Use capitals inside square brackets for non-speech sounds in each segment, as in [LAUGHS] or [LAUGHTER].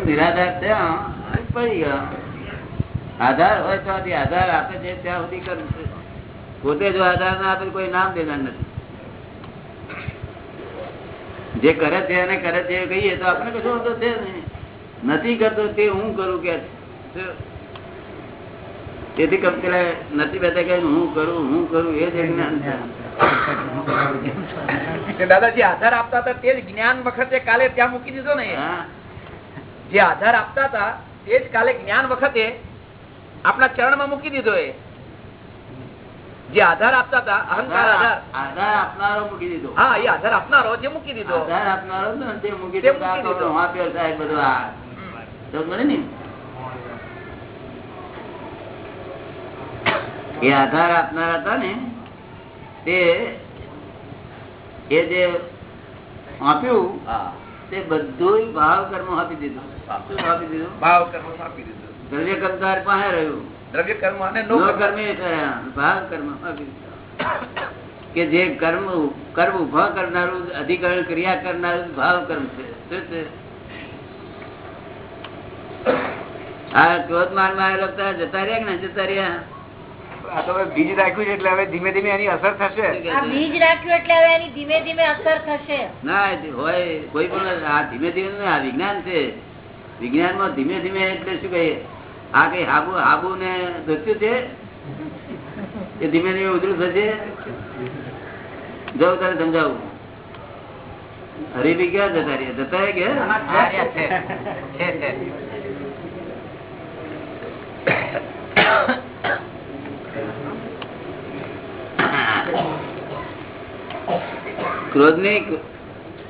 નિરાધાર ત્યાં પડી ગયા આધાર હોય તો આધાર આપે છે ત્યાં સુધી કરવું છે. પોતે જો આધાર ના આપે કોઈ નામ દેનાર નથી. જે કરે છે અને કરે છે કહીએ તો આપણે કશું વાંધો છે નહીં. નથી કરતો તે હું કરું કે તેથી કમ પેલા નથી બેઠા કે હું કરું હું કરું એ જ દાદાજી આધાર આપતા હતા તે જ જ્ઞાન વખતે કાલે ત્યાં મૂકી દીધો ને હા. જે આધાર આપતા હતા તે જ કાલે જ્ઞાન વખતે આપણા ચરણમાં મૂકી દીધો એ. જે આધાર આપતા હતા અહંકાર આધાર. આધાર આપનારો મૂકી દીધો. હા એ આધાર આપનારો જે મૂકી દીધો. આધાર આપનારો તે મૂકી દીધો. સાહેબ બધું આ સમજ ને? એ આધાર આપનાર હતા ને તે એ જે આપ્યું તે બધું ભાવ કર્મ આપી દીધું. ભાવ કર્મ આપી દીધું. દ્રવ્ય કર્મદાર પાસે રહ્યું. દ્રવ્ય કર્મ અને નો નો કર્મ. ભાવ કર્મ કે જે કર્મ કર્મ ઊભા કરનારું અધિકરણ ક્રિયા કરનારું ભાવ કર્મ છે. શું છે? આ ક્રોધ માનમાં આવેલા જતા રહ્યા કે ના જતા રહ્યા? આ તો હવે બીજ રાખ્યું છે એટલે હવે ધીમે ધીમે એની અસર થશે. શું કહે આ છે? બીજ રાખ્યું એટલે હવે એની ધીમે ધીમે અસર થશે. ના હોય. કોઈ પણ આ ધીમે ધીમે આ વિજ્ઞાન છે. વિજ્ઞાનમાં ધીમે ધીમે એટલે શું કહીએ આ કઈ હાબુ હાબુ ને ધસ્યું છે? એ ધીમે ધીમે ઉધરું થશે? જવું તારે સમજાવું. હરીબી ક્યાં જતા રહ્યા? જતા કે? ક્રોધની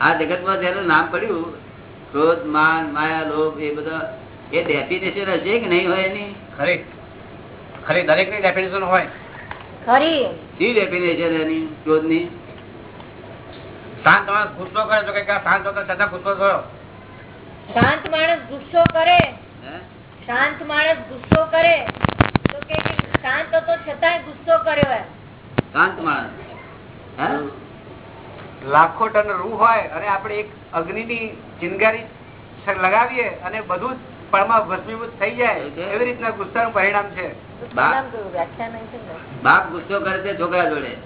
આ જગતમાં જયારે નામ પડ્યું ક્રોધ માન માયા લોભ એ બધા એ ડેફિનેશન હશે કે નહીં હોય એની? ખરી. ખરી દરેકની ડેફિનેશન હોય. ખરી. શી ડેફિનેશન એની? ક્રોધની શાંત માણસ ગુસ્સો કરે તો કઈ શાંત હતો છતાં ગુસ્સો થયો. શાંત માણસ ગુસ્સો કરે. શાંત માણસ ગુસ્સો કરે. તો કે કે શાંત હતો છતાંય ગુસ્સો કર્યો શાંત માણસ. હે? લાખો ટન રૂ હોય અને આપણે એક અગ્નિની ચિનગારી લગાવીએ અને બધું પળમાં ભસ્મીભૂત થઈ જાય એવી રીતના ગુસ્સાનું પરિણામ છે. બાપ ગુસ્સો કરે છે છોકરા જોડે.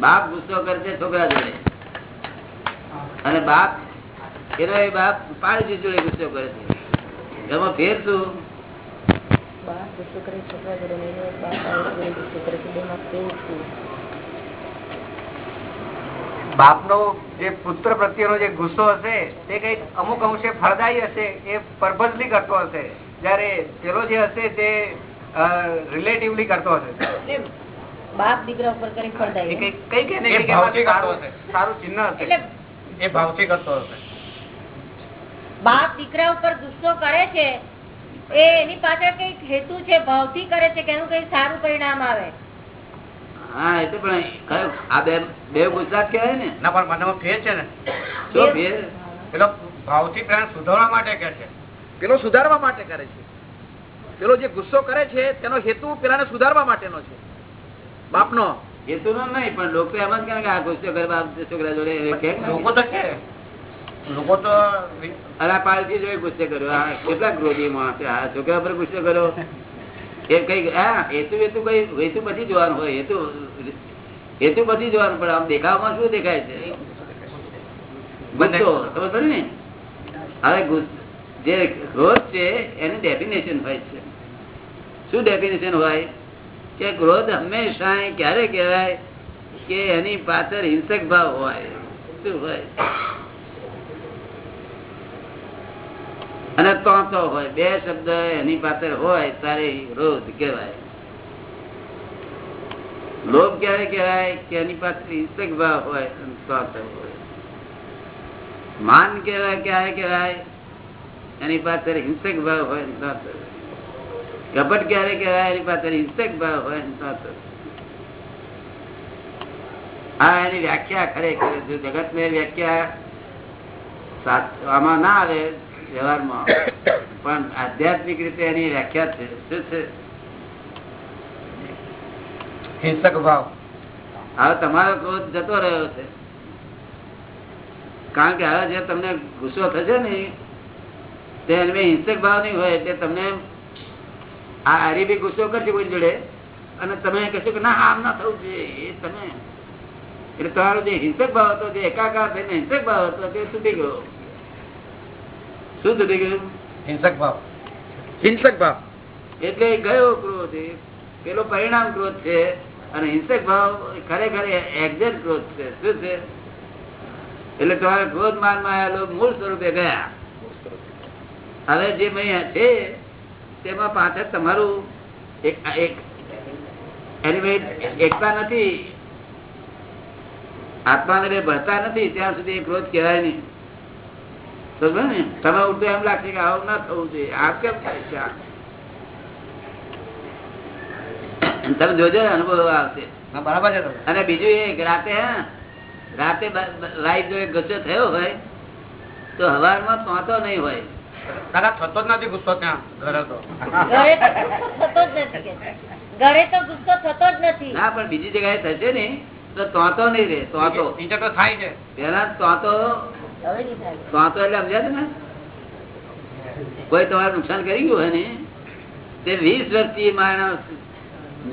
બાપ ગુસ્સો કરે છે છોકરા જોડે. અને બાપ એનો એ બાપ પાડોશી જોડે ગુસ્સો કરે છે. એમાં ફેર શું? બાપ ગુસ્સો કરે છોકરા જોડે બાપ ગુસ્સો કરે છે. બેમાં નો બાપનો જે પુત્ર પ્રત્યેનો જે ગુસ્સો હશે તે કંઈક અમુક અંશે ફળદાયી હશે એ પર્પઝલી કરતો હશે. જયારે પેલો જે હશે તે રિલેટિવલી કરતો હશે. બાપ દીકરા ઉપર કરી ફળદાય. એમાં કરતો સારું-. ચિહ્ન હશે. એટલે એ ભાવથી કરતો હશે. બાપ દીકરા ઉપર ગુસ્સો કરે છે એ એની પાછળ કંઈક હેતુ છે ભાવથી કરે છે કે એનું કઈ સારું પરિણામ આવે. હા હેતુ પેલા પણ આ બે બે ગુજરાત કહેવાય ને. ના પણ મનમાં ફેર છે ને. શું ફેર. પેલો ભાવથી પ્રાણ સુધારવા માટે કે છે. પેલો સુધારવા માટે કરે છે. પેલો જે ગુસ્સો કરે છે તેનો હેતુ પેલાને સુધારવા માટેનો છે. બાપનો. એ તો નહીં પણ લોકો એમ જ કે આ ગુસ્સો કરે બાપ છોકરા જોડે લોકો તો કે. લોકો તો અરે આ પાડોશી ગુસ્સે કર્યો. આ કેટલા ક્રોધી માણસ છે. આ છોકરા પર ગુસ્સો કર્યો. હેતુ હેતુ જોવાનું હોય આમ દેખાવામાં શું દેખાય છે? ગુસ્સો, ખબર ને? હવે જે ક્રોધ છે, એનું ડેફિનેશન હોય છે. શું ડેફિનેશન હોય? કે ક્રોધ હંમેશા ક્યારે કહેવાય? કે એની પાછળ હિંસક ભાવ હોય. શું હોય? અને તો હોય, બે શબ્દ એની પાસે હોય, તારે રોધ કહેવાય. લોભ ક્યારે કહેવાય? કે એની પાસે હિંસક ભાવ હોય હોય. માન કહેવાય, ક્યારે કહેવાય? એની પાસે હિંસક ભાવ હોય. કપટ ક્યારે કહેવાય? એની પાસે હિંસક ભાવ હોય. હા એની વ્યાખ્યા ખરેખર જગત ને વ્યાખ્યા આમાં ના આવે વ્યવહારમાં. પણ આધ્યાત્મિક રીતે એની વ્યાખ્યા છે. શું છે? હિંસક ભાવ. હવે તમારો ક્રોધ જતો રહ્યો છે. કારણ કે હવે જે તમને ગુસ્સો થશે ને તે એમને હિંસક ભાવ નહીં હોય એટલે તમને આ હારી બી ગુસ્સો કરશે કોઈ જોડે અને તમે કહેશો કે ના આમ ના થવું જોઈએ એ તમે. એટલે તમારો જે હિંસક ભાવ હતો જે એકાકાર થઈને હિંસક ભાવ હતો તે સુધી ગયો. શું તૂટી ગયું હિંસક ભાવ. હિંસક ભાવ. એટલે ગયો ક્રોધ પેલો પરિણામ ક્રોધ છે અને હિંસક ભાવ ખરેખર એક્ઝેક્ટ ક્રોધ છે. શું છે? એટલે તમારે ક્રોધ માનમાં મૂળ સ્વરૂપે ગયા. હવે જે છે તેમાં પાછળ તમારું એકતા નથી. આત્માને ભરતા નથી ત્યાં સુધી ક્રોધ કહેવાય નહીં. તમે ઉઠતો એમ લાગશે કે આવું ના થવું જોઈએ આ કેમ થાય છે તમે જોજો અનુભવ આવશે બરાબર છે અને બીજું એ રાતે હા રાતે લાઈટ જો ગુસ્સો થયો હોય તો હવારમાં તોતો નહીં હોય દાદા થતો જ નથી ગુસ્સો ત્યાં ઘરે તો ઘરે તો ગુસ્સો થતો જ નથી છે. ઘરે તો ગુસ્સો થતો જ નથી ના પણ બીજી જગ્યાએ થશે ને તો તોતો નહીં રે તોતો તો થાય છે પેલા તોતો નહીં એટલે સમજ્યા તમે? કોઈ તમારું નુકસાન કરી ગયું હોય ને? તે વીસ વર્ષથી માણસ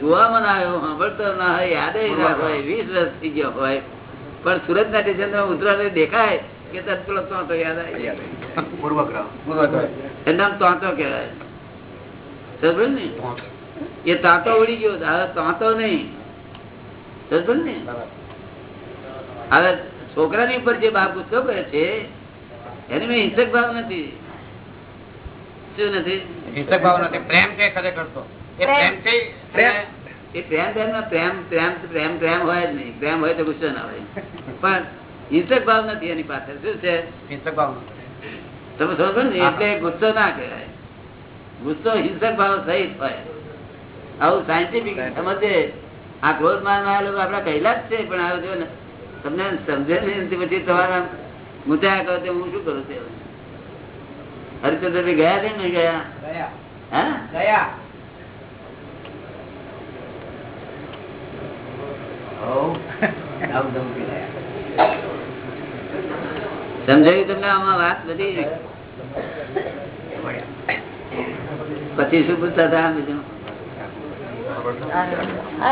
જોવામાં ના આવ્યો સાંભળતો ના હોય યાદ ના હોય વીસ વર્ષ થઈ ગયો હોય. પણ સુરત ના સ્ટેશન ઉતરા દેખાય કે તરત પેલો તોતો યાદ આવી જાય પૂર્વગ્રહ. એનું કહેવાય. સમજ ને? એ તાંતો ઉડી ગયો. હવે તાતો નહીં. સમજ ને? હવે છોકરાની ઉપર જે બાપ ગુસ્સો કરે છે એને મેં હિંસક ભાવ નથી. શું નથી? હિંસક ભાવ નથી. પ્રેમ છે ખરેખર તો. એ પ્રેમ. છે પ્રેમ. એ પ્રેમ પ્રેમ પ્રેમ પ્રેમ પ્રેમ પ્રેમ હોય જ નહીં. પ્રેમ હોય તો ગુસ્સો ના હોય. પણ હિંસક ભાવ નથી એની પાસે શું છે? હિંસક ભાવ તમે સમજો ને એટલે ગુસ્સો ના કહેવાય. ગુસ્સો હિંસક ભાવ સહિત હોય. આવું સાયન્ટિફિક સમજે. આ ક્રોધ માનમાં આપડા કહેલા જ છે પણ આ જો તમને સમજે નહીં પછી તમારા મુદ્દા કહો હું શું કરું તે હરિચંદ્રભાઈ ગયા છે ને ગયા. હા? ગયા. સમજાયું તમને આમાં વાત બધી? પછી શું પૂછતા હતા બીજું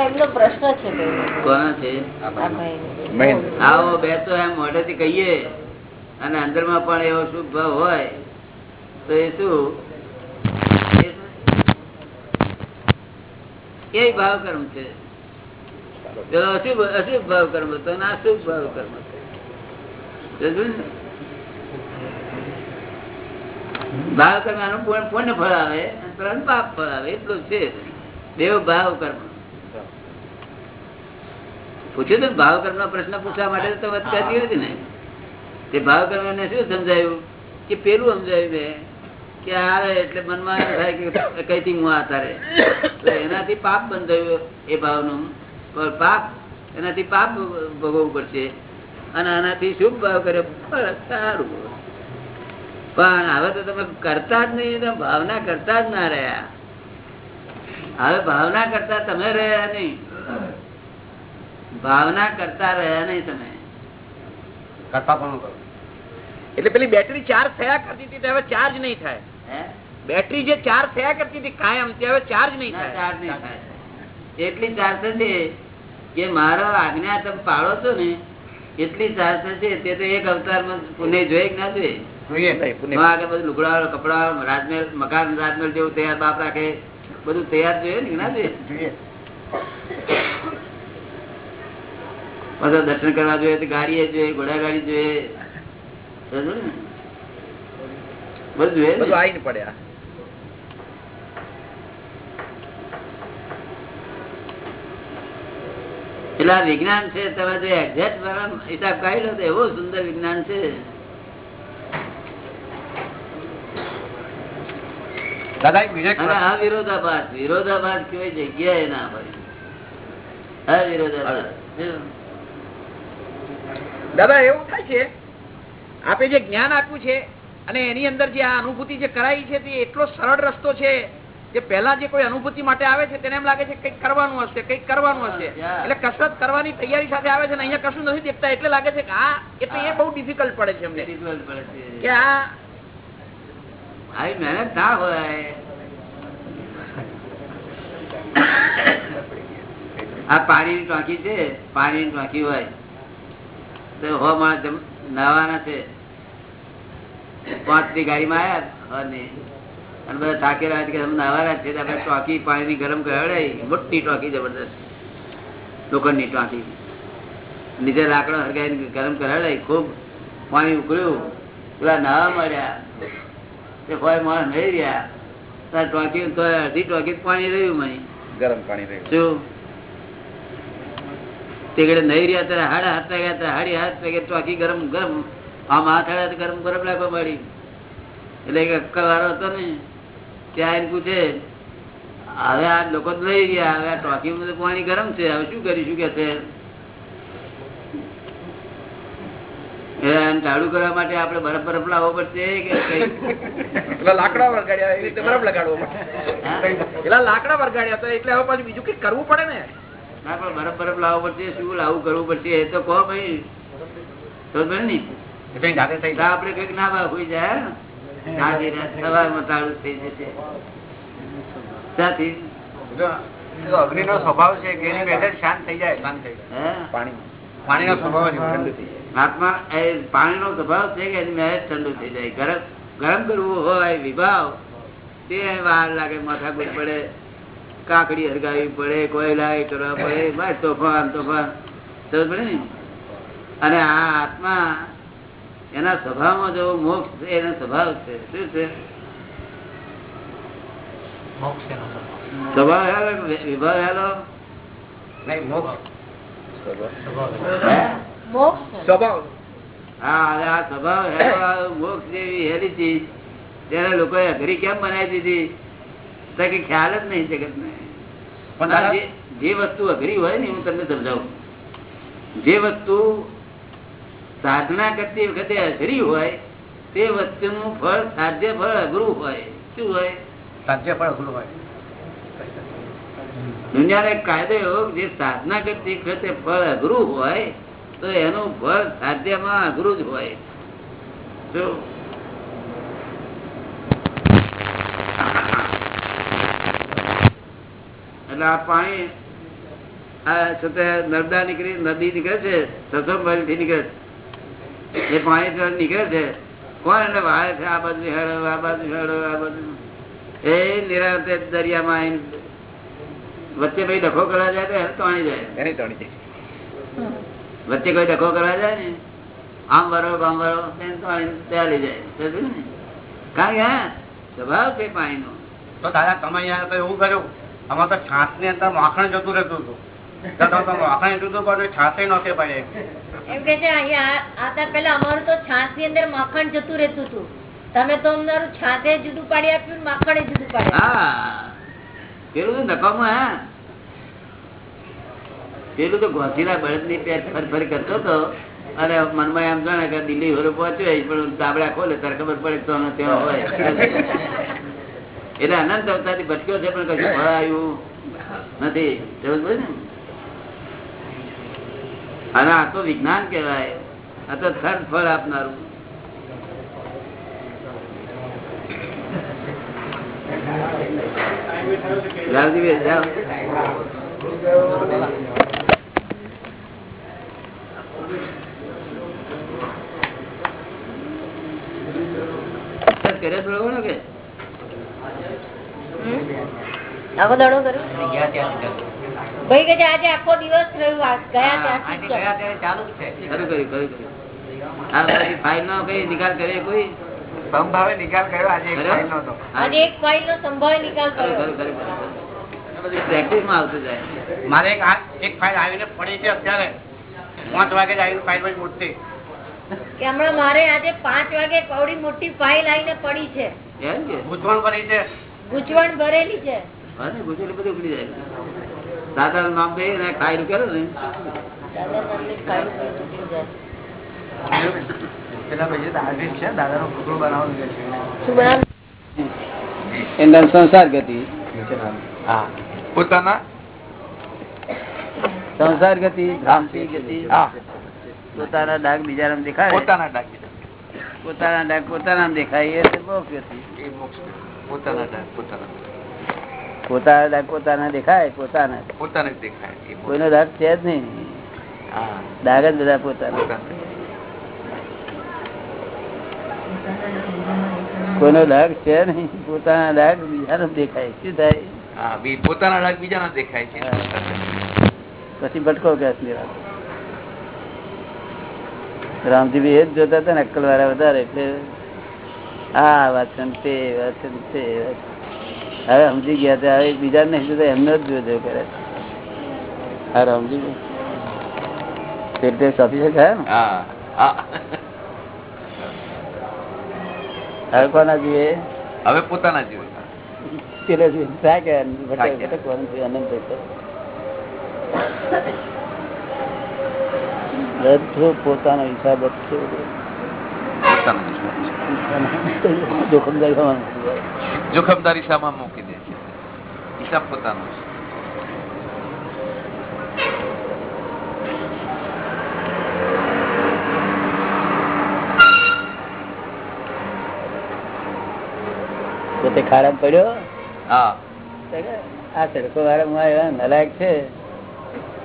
એમનો પ્રશ્ન છે ભાઈ. છે? આવો બેસો એમ મોઢેથી કહીએ. અને અંદરમાં પણ એવો શુભ ભાવ હોય તો એ શું? એ ભાવ કર્મ છે? અશુભ અશુભ ભાવ કર્મ હતો ના શુભ ભાવ કર્મ ભાવ કર્મ આનું પુણ્ય પુણ્ય ફળ આવે અને પાપ ફળ આવે એટલું છે. દેવ ભાવ કર્મ. પૂછ્યું તો ભાવ કર્મ પ્રશ્ન પૂછવા માટે તો વાત કરતી હતી ને. તે ભાવ કર્મ ને શું સમજાયું? કે પેલું સમજાયું મેં કે આવે એટલે મનમાં એમ થાય કે કઈથી હું આ તારે એનાથી પાપ બંધાયું એ ભાવનું. પણ પાપ એનાથી પાપ ભોગવવું પડશે. અને આનાથી શુભ ભાવ કર્યો. સારું પણ હવે તો તમે કરતા જ નહીં ભાવના કરતા જ ના રહ્યા. હવે ભાવના કરતા તમે રહ્યા નહીં. ભાવના કરતા રહ્યા નહીં તમે. કરતા પણ એટલે પેલી બેટરી ચાર્જ થયા કરતી હતી હવે ચાર્જ નહીં થાય. બેટરી જે ચાર્જ થયા કરતી હતી કાયમ તે હવે ચાર્જ નહીં થાય. ચાર્જ નહીં થાય. એટલી ચાર્જ થશે કે મારો આજ્ઞા તમે પાડો છો ને એટલી ચાર્જ થશે તે તો એક અવતારમાં માં જોઈએ કે ના જોઈએ લુગડા કપડા રાજમહેલ મકાન રાજમહેલ જેવું તૈયાર બાપ રાખે. બધું તૈયાર જોઈએ ને ના જોઈએ? પાછા દર્શન કરવા જોઈએ તો ગાડી જોઈએ ઘોડા ગાડી જોઈએ બધું જોઈએ બધું આવીને પડ્યા એટલે આ વિજ્ઞાન છે તમે જે એક્ઝેક્ટ હિસાબ કાઢી લો તો એવો સુંદર વિજ્ઞાન છે. દાદા એક બીજો એક અને વિરોધાભાસ કોઈ જગ્યાએ ના હોય. અવિરોધાભાસ દાદા એવું થાય છે આપે જે જ્ઞાન આપ્યું છે અને એની અંદર જે આ અનુભૂતિ જે કરાઈ છે તે એટલો સરળ રસ્તો છે કે પહેલા જે કોઈ અનુભૂતિ માટે આવે છે તેને એમ લાગે છે કંઈક કરવાનું હશે કંઈક કરવાનું હશે. એટલે કસરત કરવાની તૈયારી સાથે આવે છે ને અહીંયા કશું નથી દેખતા એટલે લાગે છે કે આ એટલે એ બહુ ડિફિકલ્ટ પડે છે એમને પડે છે. કે આ આવી મહેનત ના હોય. આ પાણીની ટાંકી છે, પાણીની ટાંકી હોય. તો હો માણસ નાવાના છે. પાંચની ગાડીમાં આવ્યા અને બધા થાકેલા કે તમે નાવાના છે આપણે ટાંકી પાણીની ગરમ કરાવડાવી મોટી ટાંકી જબરદસ્ત. લોખંડની ટાંકી. નીચે લાકડો હરગાઈ ગરમ કરાવડાવી ખૂબ પાણી ઉકળ્યું. પેલા નાવા મળ્યા તે કોઈ માણસ નહીં રહ્યા. તાર ટોકી તો અડધી ટોકી પાણી રહ્યું મને. ગરમ પાણી રહ્યું. શું? તે નહીં રહ્યા ત્યારે હાડા હાથ લાગ્યા ત્યારે હાડી હાથ લાગ્યા ટોકી ગરમ ગરમ આમ હાથ હાડ્યા ગરમ ગરમ લાગવા મળી એટલે એક અક્કલ વાળો હતો ને ત્યાં એને પૂછે હવે આ લોકો લઈ ગયા હવે આ ટોકી પાણી ગરમ છે હવે શું કરીશું? કે છે ચાલુ કરવા માટે આપણે બરફ બરફ લાવવો પડશે કે લાકડા વરગાડ્યા એવી રીતે બરફ લગાડવો પડશે? પેલા લાકડા વળગાડ્યા તો એટલે હવે પાછું બીજું કઈ કરવું પડે ને? ના પણ બરફ બરફ લાવવો પડશે શું લાવવું કરવું પડશે એ તો કહો ભાઈ. તો બને ને. જાતે થઈ તો આપણે કંઈક ના હોય જાય સવારમાં તાળું થઈ જશે. અગ્નિ નો સ્વભાવ છે કે એની શાંત થઈ જાય શાંત થઈ જાય. હે? પાણી નો સ્વભાવ ઠંડુ થઈ જાય. આત્મા એ પાણીનો સ્વભાવ છે કે મેરેજ ઠંડુ થઈ જાય. ગરમ ગરમ કરવું હોય વિભાવ તે વાર લાગે માથા કોઈ પડે કાકડી હરગાવી પડે કોયલા કરવા પડે બસ તોફાન તોફાન. સમજ પડે ને? અને આ આત્મા એના સ્વભાવમાં જો મોક્ષ છે એનો સ્વભાવ છે શું છે? સ્વભાવ. વિભાવ હેલો? નહીં મોક્ષ. હે? મોક્ષ સ્વભાવ હા હવે આ સ્વભાવ મોક્ષ જેવી હેલી ચીજ. ત્યારે લોકોએ અઘરી કેમ બનાવી દીધી? કે ખ્યાલ જ નહીં જગત ને જે જે વસ્તુ અઘરી હોય ને હું તમને સમજાવું. જે વસ્તુ સાધના કરતી વખતે અઘરી હોય તે વસ્તુનું ફળ સાધ્ય ફળ અઘરું હોય. શું હોય? સાધ્ય ફળ અઘરું હોય. દુનિયાનો એક કાયદો એવો કે જે સાધના કરતી વખતે ફળ અઘરું હોય તો એનું ફળ સાધ્યમાં અઘરું જ હોય. જો એટલે આ પાણી આ નર્મદા નીકળી, નદી નીકળે છે માઇલથી નીકળે છે. એ પાણી નીકળે છે. કોણ એને વાળે છે? આ બાજુ હેડો, આ બાજુ હેડો, આ બાજુ. એ નિરાંતે દરિયામાં વચ્ચે ભાઈ ડખો કરવા જાય તો એને તોણી જાય. જાય. વચ્ચે કોઈ ડખો કરવા જાય ને આમ વરો આમ વરો ચાલી જાય ને? કારણ કે હા સ્વભાવ છે પાણીનો. તો દાદા તમે અહીંયા તો એવું કર્યું આમાં તો છાસની અંદર માખણ જતું રહેતું હતું. તો તમે તો માખણ એટલું હતું પણ છાસે નહોતી પડે એમ કે છે અહીંયા આતા પેલા અમારું તો છાસની અંદર માખણ જતું રહેતું હતું. તમે તો અમારું છાસે જુદું પાડી આપ્યું ને માખણે જુદું પાડી. હા પેલું નકામું હા. પેલું તો ઘોસીલા બળદની પેટ ફર ફર કરતો હતો. અને મનમાં એમ જાણે કે દિલ્હી હોરો પહોંચ્યો પણ તાબડા ખોલે તારે ખબર પડે તો ત્યાં હોય. એટલે અનંત અવતારથી ભટક્યો છે, પણ કશું ફળ આવ્યું નથી. અને આ તો વિજ્ઞાન કહેવાય. આ તો થર્ડ ફળ આપનારું. લાલજીભાઈ, જાઓ. કરે થોડો ઘણો કે? આખો દાડો કર્યો? ભાઈ કે આજે આખો દિવસ રહ્યું આ ગયા કર્યું. ચાલુ છે. ખરું કર્યું ખરું કર્યું. આ બધી ફાઇલ નો કઈ નિકાલ કરે કોઈ? સંભાવે નિકાલ કર્યો આજે એક કર્યો? ફાઇલ તો આજે એક ફાઇલ નો સંભાવે નિકાલ કર્યો. પ્રેક્ટિસમાં આવતું જાય. મારે એક આ એક ફાઇલ આવીને પડી છે અત્યારે. પાંચ વાગે જ આવીને ફાઇલ મોટી કે હમણાં મારે આજે પાંચ વાગે કવડી મોટી ફાઇલ આવીને પડી છે. એમ કે? ગૂંચવણ પડી છે. ગૂંચવણ ભરેલી છે. ગુજરી બધું જાય. દાદા નું. નામ ને ફાઇલ કરો ને સંસાર ગતિ. પોતાના? સંસાર ગતિ ગતિ. હા. પોતાના ડાક બીજા દેખાય? પોતાના ડાક પોતાના ડાક પોતાના દેખાય? એ પોતાના ડાક પોતાના પોતાના ડાક પોતાના દેખાય? પોતાના પોતાને દેખાય. કોઈનો ડાક છે જ નહીં. ડાક જ બધા પોતાના. કોઈનો ડાક છે નહીં. પોતાના ડાક બીજાનો દેખાય. શું થાય? પોતાના ડાક બીજાનો દેખાય છે. પછી ભટકો કે રામજી બી એ જ જોતા હતા ને અક્કલ વાળા વધારે એટલે આ વાંચન તે વાંચન તે હવે સમજી ગયા હતા હવે બીજા નહીં જોતા એમનો જ જોજો કરે. હા રામજી ને હા હા. હવે કોના જીવે? હવે પોતાના જીવે. પેલો કરે. ભટકવાનું છે અનંત ભટક. બધું પોતાનો હિસાબ જ છે પોતાના જીવે. જોખમદારી હોવાનું જોખમદારી સામા મૂકી દે છે હિસાબ પોતાનો છે પોતે ખાડા પડ્યો હા તો કે આ સડકો વાળા એવા નલાયક છે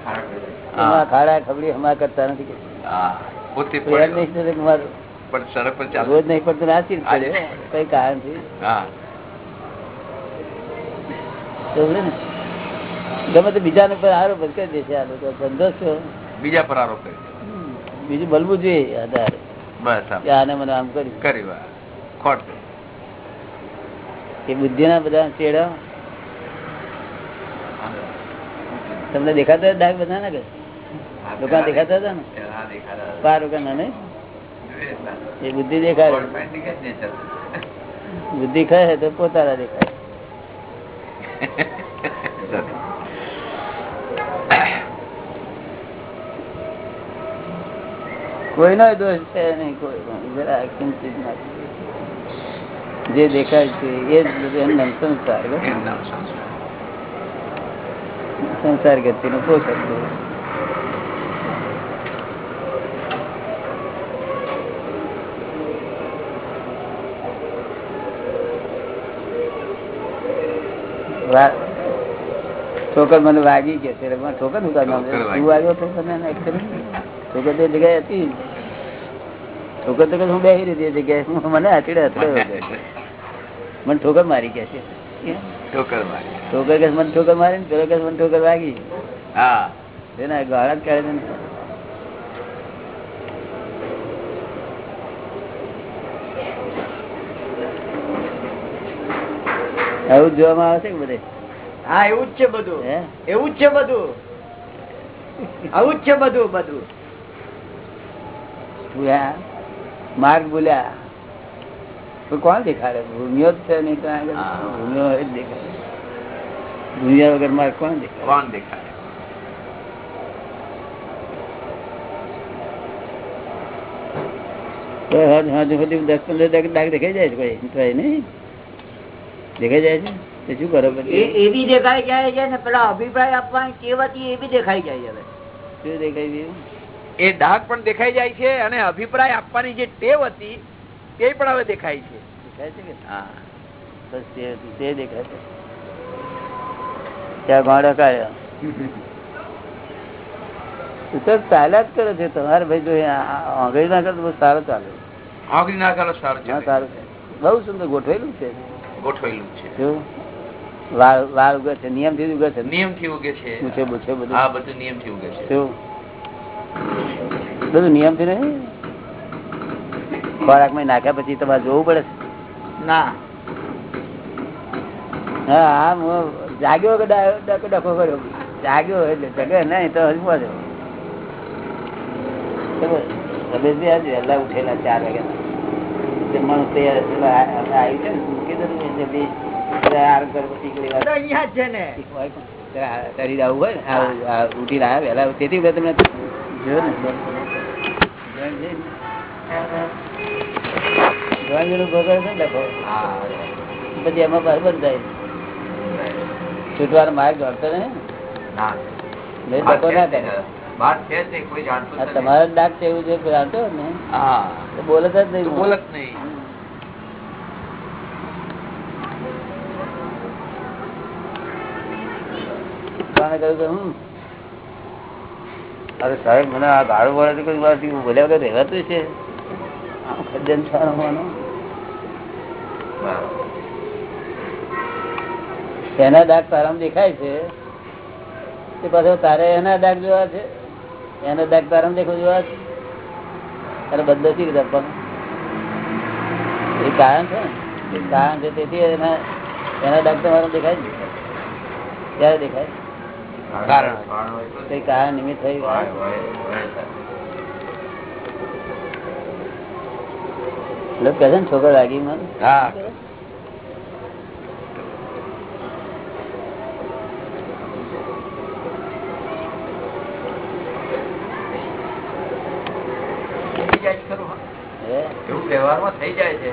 હા. એમાં ખાડા ખબડી હમા કરતા નથી રોજ નહીં પડતું નાસી જ પડે કઈ કારણથી હા. સમજે ને? ગમે તે બીજાને પર આરોપ જ કરી દેશે આ લોકો. ધંધો છો. બીજા પર આરોપ કરી. બીજું બલવું જોઈએ આધારે. બસ આને મને આમ કર્યું કરી ખોટ એ બુદ્ધિ ના બધા ચેડા. તમને દેખાતા ડાક બધા ના કે દુકાન દેખાતા હતા ને? બાર દુકાન ને. એ બુદ્ધિ દેખાય બુદ્ધિ ખાય તો પોતાના દેખાય. કોઈનો દોષ છે નહીં કોઈ જરા ચિંતિત નથી. જે દેખાય છે એ જ બધું એમ સંસાર. સંસાર. ગતિ નું પોષક ઠોકર મને વાગી કે છે. ઠોકરનું કામ તું વાગ્યો ઠોકર તે જગ્યાએ હતી ઠોકર તો હું બેસી રહી જગ્યાએ. મને આચડે અથડાયો [LAUGHS] મને ઠોકર મારી કે છે. ઠોકર મારી. ઠોકર કે મને ઠોકર મારી ને પેલો કે મને ઠોકર વાગી હા. એના ગાળા કરે છે ને. આવું જ જોવામાં આવે છે કે બધે? હા એવું જ છે બધું. હે? એવું જ છે બધું. આવું જ છે બધું બધું. ભૂયા માર્ગ બોલ્યા. તો કોણ દેખાડે? ભૂમિયો જ છે નહીં તો આગળ હા. ભૂમિયો જ દેખાડે. ભૂમિયા વગર માર્ગ કોણ દેખાડે? કોણ દેખાય તો હજુ હજુ સુધી દસ પંદર દાગ દાગ દેખાઈ જાય છે કોઈ? તો એ નહીં? દેખાઈ જાય છે? તો શું કરો એવી દેખાઈ જાય છે ને પેલા અભિપ્રાય આપવાની ટેવ એવી દેખાઈ જાય છે શું દેખાઈ ગયું એ ડાક પણ દેખાઈ જાય છે અને અભિપ્રાય આપવાની જે ટેવ હતી તે પણ હવે દેખાય છે. દેખાય છે કે હા. બસ તે દેખાય છે. ત્યાં ગોળો કાઢ્યો તું તો ચાલ્યા જ કરે છે. તમારે ભાઈ જો આંગળી ના કરે તો સારું ચાલે. આંગળી ના કરે સારું સારું છે. બહુ સુંદર ગોઠવેલું છે. ગોઠવેલું છે. વાળ ઉગે છે નિયમથી ઉગે છે નિયમથી ઉગે છે. પૂછે પૂછે બધું. હા બધું નિયમથી ઉગે છે. બધું નિયમથી નહીં? ખોરાકમાં નાખ્યા પછી તમારે જોવું પડે. ના. હા હું જાગ્યો કે ડા- ડકો ડકો કર્યો? જાગ્યો એટલે જગ્યા નહીં તો હજુ પાછો? રમેશભાઈ આજે વહેલા ઉઠેલા ચાર વાગ્યા. જમવાનું તૈયાર આવ્યું છે ને. મૂકી દઉં પછી એમાં બંધ થાય છૂટવાનો માર્ગ દોડતો ને. ના. નહીં ના થાય. તમારો ડાક છે એવું છે જાણતો ને હા. તો જ નહીં. બોલત નહીં. કહ્યું કે હું અરે સાહેબ મને આ ગાળો વળે બોલ્યા વગર રહેવાતું છે. એના ડાક તારામાં દેખાય છે. તે પાછો તારે એના ડાક જોવા છે? એના ડાક તારમ દેખો જોવા તારે બદલો શી રીતે એ કારણ છે ને. કારણ છે તેથી એના એના ડાક તમારો દેખાય ને ક્યારે દેખાય? કારણ. કારણ નિમિત્ત થઈ લોકો કહે છે ને છોકરો લાગી મને હા થઈ જાય છે ખરું, હા. હે? એવું વ્યવહારમાં થઈ જાય છે.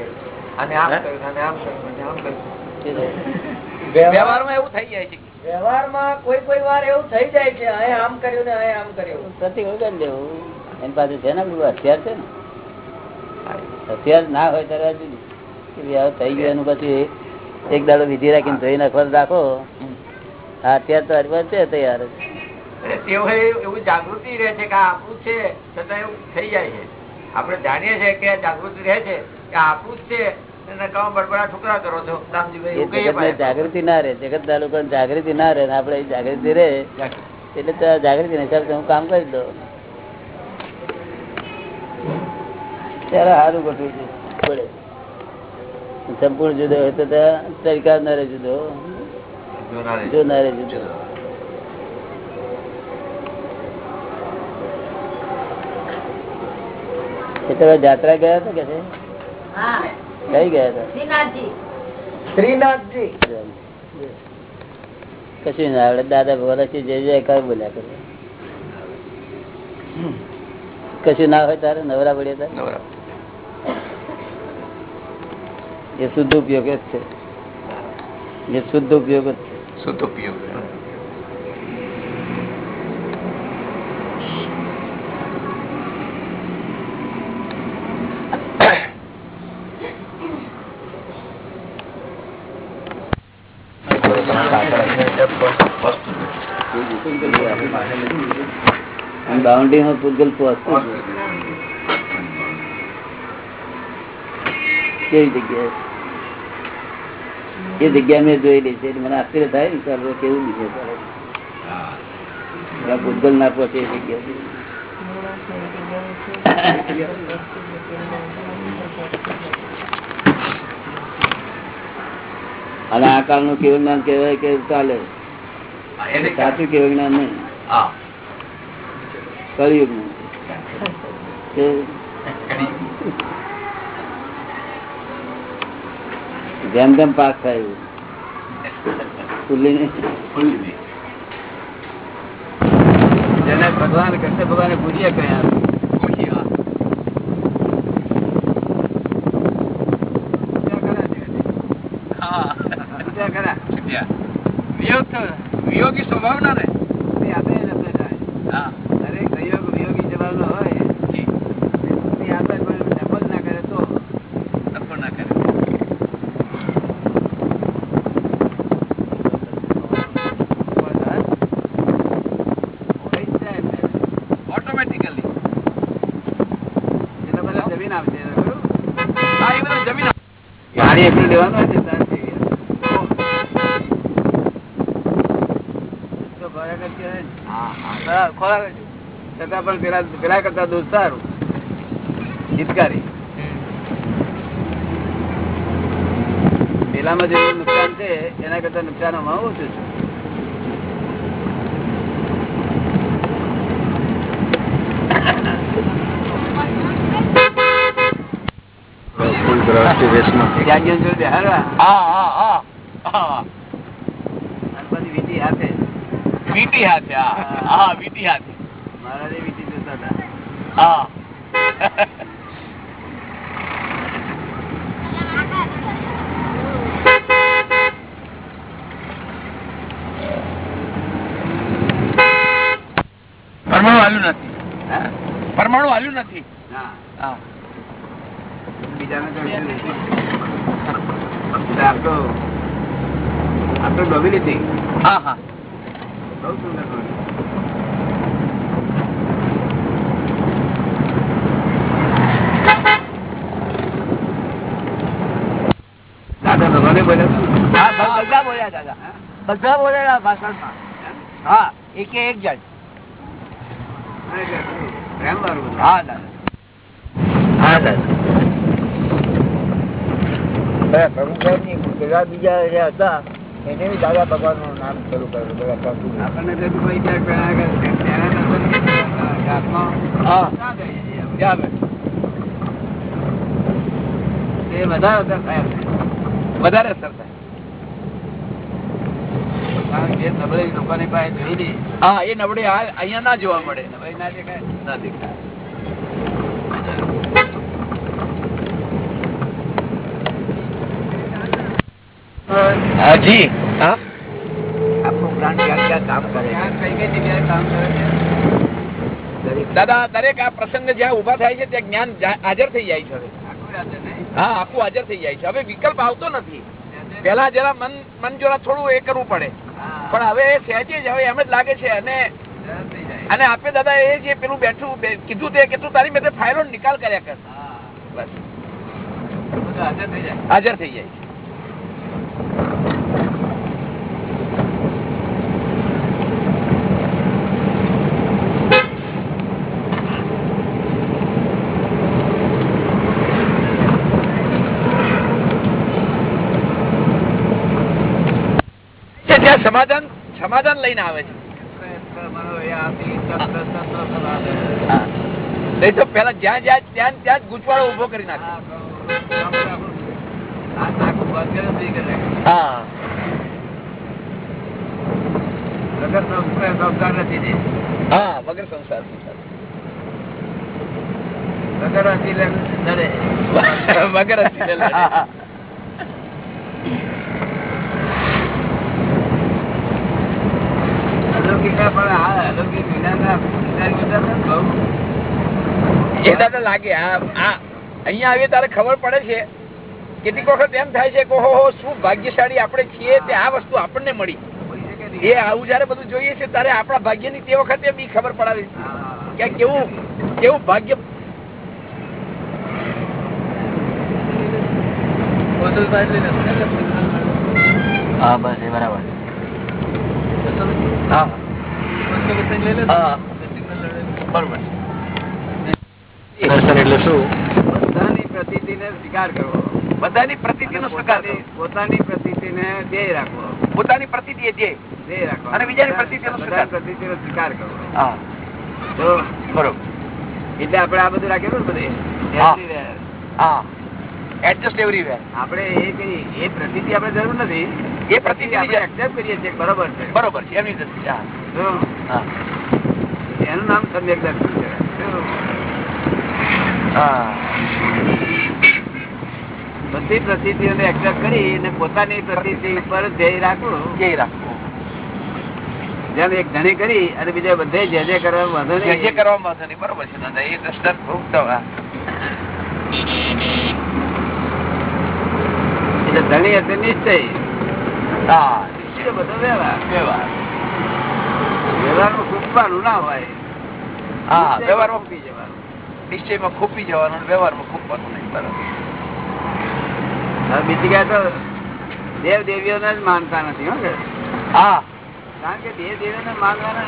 અને આમ હે? કર્યું અને આમ કર્યું અને આમ કર્યું વ્યવહારમાં એવું થઈ જાય છે વ્યવહારમાં કોઈ કોઈ વાર એવું થઈ જાય છે અહીં આમ કર્યું ને અહીં આમ કર્યું. પ્રતિક વગર લેવું. એની પાસે છે ને બધું હથિયાર છે ને? હથિયાર ના હોય ત્યારે હજુ થઈ ગયું એનું પછી એક દાડો વિધિ રાખીને ધોઈ નાખવા રાખો. આ હથિયાર તો હરી છે તૈયાર એવું જાગૃતિ રહે છે કે આપણું છે છતાં એવું થઈ જાય છે. આપણે જાણીએ છીએ કે જાગૃતિ રહે છે કે આપણું જ છે જગત ના રે જગત ના લોકો જાગૃતિ ના રે આપડે જાગૃતિ રે એટલે તો જાગૃતિ ને હિસાબે હું કામ કરી દઉં. ત્યારે સારું ગોઠવું છે. પડે. સંપૂર્ણ જુદો હોય તો ત્યાં તરીકા ના રે જુદો. જોનારે. જો ના રહે જુદો. એ તમે જાત્રા ગયા હતા કે છે? કઈ ગયા હતા? શ્રીનાથજી. શ્રીનાથજી. કશું ના આવડે. દાદા ભગવાન જે જે કઈ બોલ્યા કરે. કશું ના હોય તારે? નવરા પડ્યા હતા એ શુદ્ધ ઉપયોગ જ છે. એ શુદ્ધ ઉપયોગ જ છે. શુદ્ધ ઉપયોગ. બાઉન્ડ્રી માં પૂતગલ પહોંચતું કેવી જગ્યાએ? એ જગ્યા મેં જોયેલી છે. મને આશ્ચર્ય થાય ને સર કેવું છે ભૂતગલ ના પહોંચે એ જગ્યા અને આ કાળનું કેવું જ્ઞાન કેવાય કે ચાલે. સાચું કેવું જ્ઞાન નહીં. હા. કળિયુગનું જેમ તેમ પાક થાય ભગવાન કૃષ્ણ ભગવાને પૂછીએ કયા. વિયોગ સ્વભાવના ને. હા દરેક સંયોગ વિયોગી જવાનો હોય જી. તે આપણે કોઈ નફલ ના કરે તો નફો ના કરે ઓટોમેટિકલી એટલે બધા જમીન આવશે બરોબર? હા એ બધું જમીન પાણી એટલું લેવાનું હોય ને ત્યાં થઈ ગયા. તો ખોરાક જ કહેવાય ને. હા, ખોરાક જ. છતાં પણ પેલા પેલા કરતા દૂધ સારું. હિતકારી પેલામાં જે નુકસાન છે, એના કરતા નુકસાન આમાં ઓછું છે. અને હાથે. વીટી હાથે હા, વીટી હાથે મહારાજે વીંટી જોતા હતા હા. પરમાણુ હાલ્યું પરમાણુ હાલ્યું નથી. બીજાને તો ગમી લીધી હા હા. બહુ સુંદર ગમી. દાદા ભગવાને બોલ્યા હતા ને? બધા બોલ્યા દાદા બધા બોલેલા ભાષણમાં. હા એક એક જણ. હા, દાદા. બીજા હતા એને દાદા ભગવાનનું નામ શરૂ કર્યું. આપણને તો કોઈ ક્યાંક હા એ નબળી અહીંયા ના જોવા મળે. ના દેખાય? ના દેખાય. હાજી. હા? આપણું પ્રાણ ક્યાં ક્યાં કામ કરે કઈ કઈ જગ્યાએ કામ કરે છે? દરેક. દાદા દરેક આ પ્રસંગ જ્યાં ઊભા થાય છે ત્યાં જ્ઞાન હાજર થઈ જાય છે હવે. આખું હા આખું હાજર થઈ જાય છે. હવે વિકલ્પ આવતો નથી. પેલા જરા મન મન જરા થોડું એ કરવું પડે. પણ હવે એ સહેજે જ હવે એમ જ લાગે છે અને અને આપે દાદા એ જે પેલું બેઠું કીધું તે કે તું તારી મેં ફાઇલો નિકાલ કર્યા કર. બસ. હાજર થઈ જાય. હાજર થઈ જાય છે છે ત્યાં સમાધાન સમાધાન લઈને આવે છે. નહીં તો પેલા જ્યાં જ્યાં ત્યાં ત્યાં જ ગુચવાડો ઊભો કરી નાખે. હા. હા વગર સંસાર. વગર [LAUGHS] એ દાદા લાગે આ આ અહીંયા આવીએ તારે ખબર પડે છે. કેટલીક વખત એમ થાય છે કે ઓહો શું ભાગ્યશાળી આપણે છીએ તે આ વસ્તુ આપણને મળી. એ આવું જયારે બધું જોઈએ છે ત્યારે આપણા ભાગ્યની તે વખતે બી ખબર પડાવી કે કેવું કેવું ભાગ્ય હા બસ એ બરાબર. હા. એટલે શું? સ્વીકાર કરવો. બધાની પ્રતિતિ નો સ્વીકાર કરવો. પોતાની- પોતાની પ્રતિને ધ્યેય રાખવો. પોતાની પ્રતિતિ ધ્યેય. ધ્યેય રાખવો અને બીજાની પ્રતીતિનો સ્વીકાર. બધાની સ્વીકાર કરવો. હા. તો બરોબર. એટલે આપણે આ બધું રાખેલું ને બધે? હા. એડજસ્ટ એવરીવેર આપણે એ કઈ એ પ્રતિ આપણે જરૂર નથી. એ પ્રતિનિધિ એક્સેપ્ટ કરીએ છીએ બરોબર છે. બરોબર છે એમની દ્રષ્ટિ. એનું નામ સમ્યક દર્શન છે. બધી પ્રસિદ્ધિઓને એક્સેપ્ટ કરી અને પોતાની પ્રસિદ્ધિ ઉપર ધ્યેય રાખવું. ધ્યેય રાખવું. જેમ એક ધણી કરી અને બીજા બધે જે જે કરવા વાંધો નહીં જે કરવા કરવામાં વાંધો નહીં. બરોબર છે દાદા. એ દ્રષ્ટાંત ખૂબ એટલે ધણી હશે નિશ્ચય. બધો વ્યવહાર વ્યવહાર. વ્યવહારમાં ખૂટવાનું ના હોય. હા વ્યવહારમાં ખૂટી જવાનું. નિશ્ચયમાં ખૂપી જવાનું વ્યવહારમાં ખૂપવાનું નહીં બરાબર. બીજી ગયા તો દેવ દેવીઓને જ માનતા નથી હા કારણ કે દેવ દેવીઓને માનવાના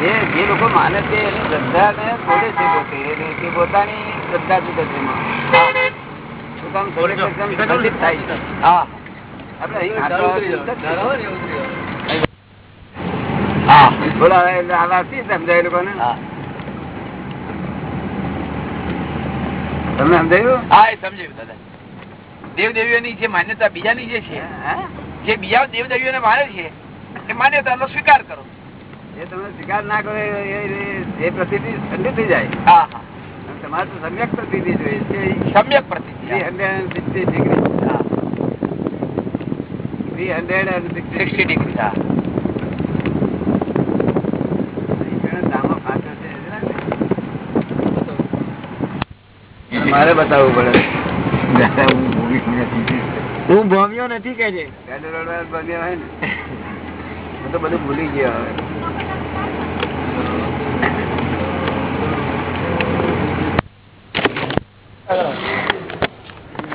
જે જે લોકો માને છે એની શ્રદ્ધાને તોડે છે પોતે. પોતાની શ્રદ્ધા જુદા છે. હા. તમને સમજાયું? હા સમજાયું દાદા. દેવ જે માન્યતા બીજાની જે છે જે બીજા દેવ માને છે એ માન્યતાનો સ્વીકાર કરો. એ તમે સ્વીકાર ના કરો એ- પ્રતિથી ઠંડી થઈ જાય. હા હા. તમારે તો સમ્યક પ્રતિ જોઈએ છે. સમ્યક હંડ્રેડ સિક્સટી ડિગ્રી. હા. મારે બતાવવું પડે. હું ભમ્યો નથી કે છે? હોય ને. હું તો બધું ભૂલી ગયો હવે.